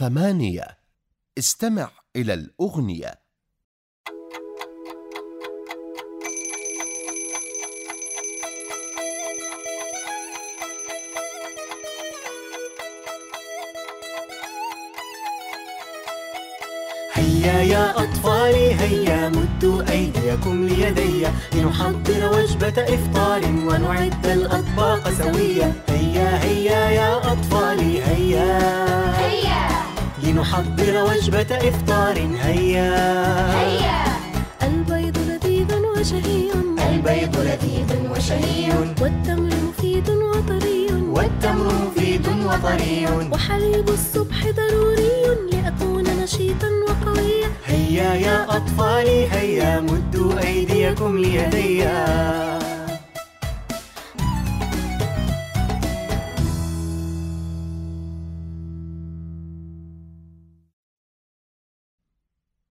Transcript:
ثمانية. استمع إلى الأغنية. هيا يا أطفالي هيا مدوا أيديكم ليدي. لنحضر وجبة إفطار ونعد الأطباق سويا هيا هيا يا لنحضر وجبة إفطار هيا. هيا. البيض لذيذ وشهي. البيض لذيذ وشهي. والتمر مفيد وطري. والتمر مفيد وطري. وحليب الصبح ضروري لأكون نشيطا وقويا. هيا يا أطفالي هيا مدوا أيديكم ليدي